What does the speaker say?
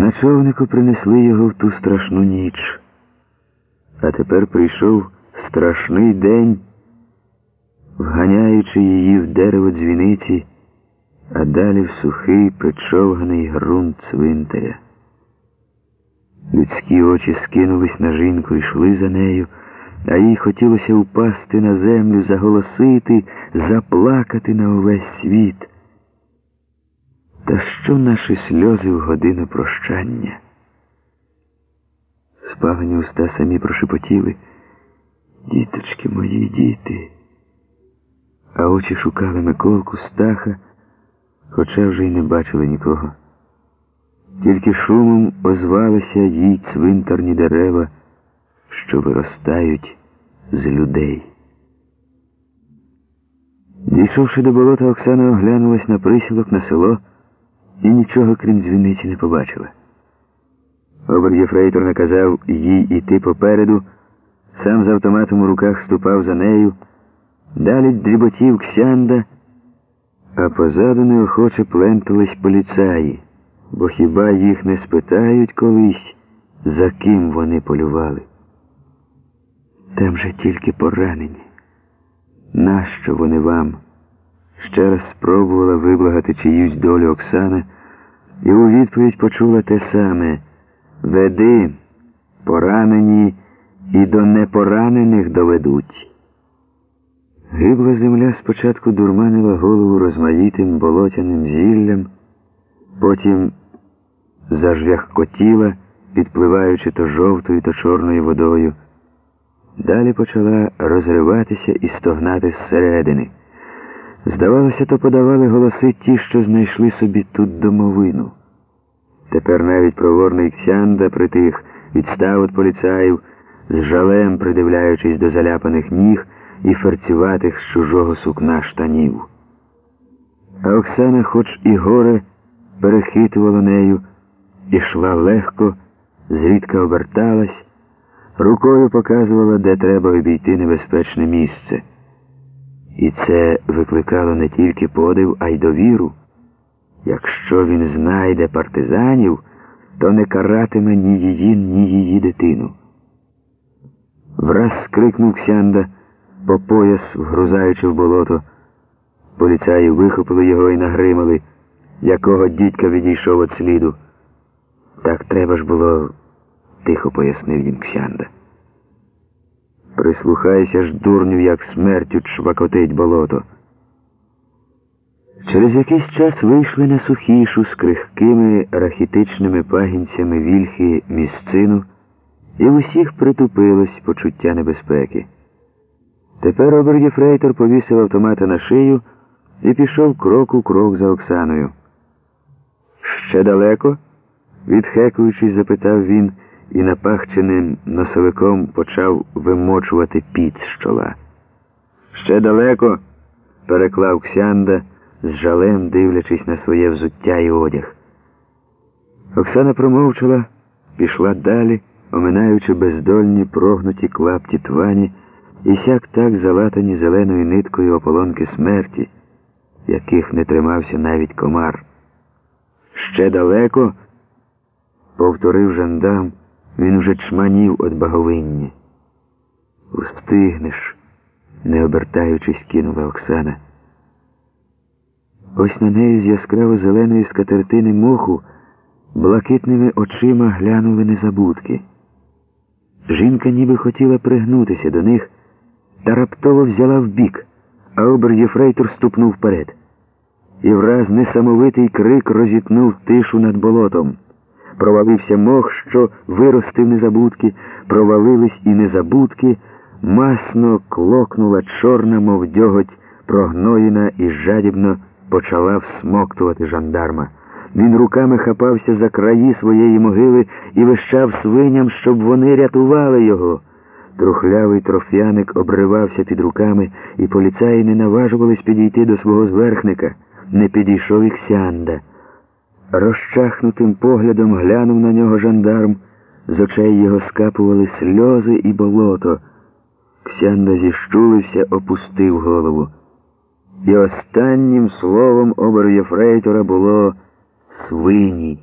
На човнику принесли його в ту страшну ніч. А тепер прийшов страшний день, вганяючи її в дерево дзвіниці, а далі в сухий причовганий ґрунт цвинтаря. Людські очі скинулись на жінку йшли за нею, а їй хотілося упасти на землю, заголосити, заплакати на увесь світ. Та що наші сльози в годину прощання? Спалені уста самі прошепотіли. Діточки мої діти. А очі шукали Миколку, стаха, хоча вже й не бачили нікого. Тільки шумом озвалися їй цвинтарні дерева, що виростають з людей. Дійшовши до болота, Оксана оглянулась на присілок на село і нічого, крім дзвіниці, не побачила. Обер'єфрейтор наказав їй іти попереду, сам з автоматом у руках ступав за нею, далі дріботів Ксянда, а позаду неохоче плентались поліцаї, бо хіба їх не спитають колись, за ким вони полювали? Там же тільки поранені. Нащо вони вам? Ще раз спробувала виблагати чиюсь долю Оксана і у відповідь почула те саме Веди, поранені і до непоранених доведуть. Гибла земля спочатку дурманила голову розмаїтим болотяним зіллям, потім зажвяхкотіла, підпливаючи то жовтою, то чорною водою. Далі почала розриватися і стогнати зсередини. Здавалося, то подавали голоси ті, що знайшли собі тут домовину. Тепер навіть проворний Ксянда притих, відстав від поліцаїв, з жалем придивляючись до заляпаних ніг і ферцюватих з чужого сукна штанів. А Оксана, хоч і горе, перехитувала нею, ішла легко, зрідка оберталась, рукою показувала, де треба обійти небезпечне місце. І це викликало не тільки подив, а й довіру. Якщо він знайде партизанів, то не каратиме ні її, ні її дитину. Враз скрикнув Ксянда, по пояс, вгрузаючи в болото. Поліцаї вихопили його і нагримали, якого дідька відійшов від сліду. Так треба ж було, тихо пояснив їм Ксянда. Прислухайся ж, дурню, як смертю чвакотить болото. Через якийсь час вийшли на сухішу з крихкими рахітичними пагінцями вільхи місцину, і в усіх притупилось почуття небезпеки. Тепер обергіфрейтор повісив автомата на шию і пішов крок у крок за Оксаною. Ще далеко? відхекуючись, запитав він і напахченим носовиком почав вимочувати піт з чола. Ще далеко, переклав Ксянда, з жалем дивлячись на своє взуття і одяг. Оксана промовчала, пішла далі, оминаючи бездольні прогнуті клапті твані і сяк так залатані зеленою ниткою ополонки смерті, яких не тримався навіть комар. Ще далеко, повторив жандарм, він вже чманів від баговиння. Устигнеш, не обертаючись, кинула Оксана. Ось на неї з яскраво зеленої скатертини моху блакитними очима глянули незабудки. Жінка ніби хотіла пригнутися до них, та раптово взяла вбік, а обер-єфрейтор ступнув вперед. І враз несамовитий крик розітнув тишу над болотом. Провалився мох, що виростив незабудки, провалились і незабудки, масно клокнула чорна, мов дьоготь, прогноїна і жадібно почала всмоктувати жандарма. Він руками хапався за краї своєї могили і вищав свиням, щоб вони рятували його. Трухлявий троф'яник обривався під руками, і поліцаї не наважувались підійти до свого зверхника. Не підійшов і Ксянда. Розчахнутим поглядом глянув на нього жандарм, з очей його скапували сльози і болото. Ксянда зіщулився, опустив голову. І останнім словом обер Єфрейтора було свині.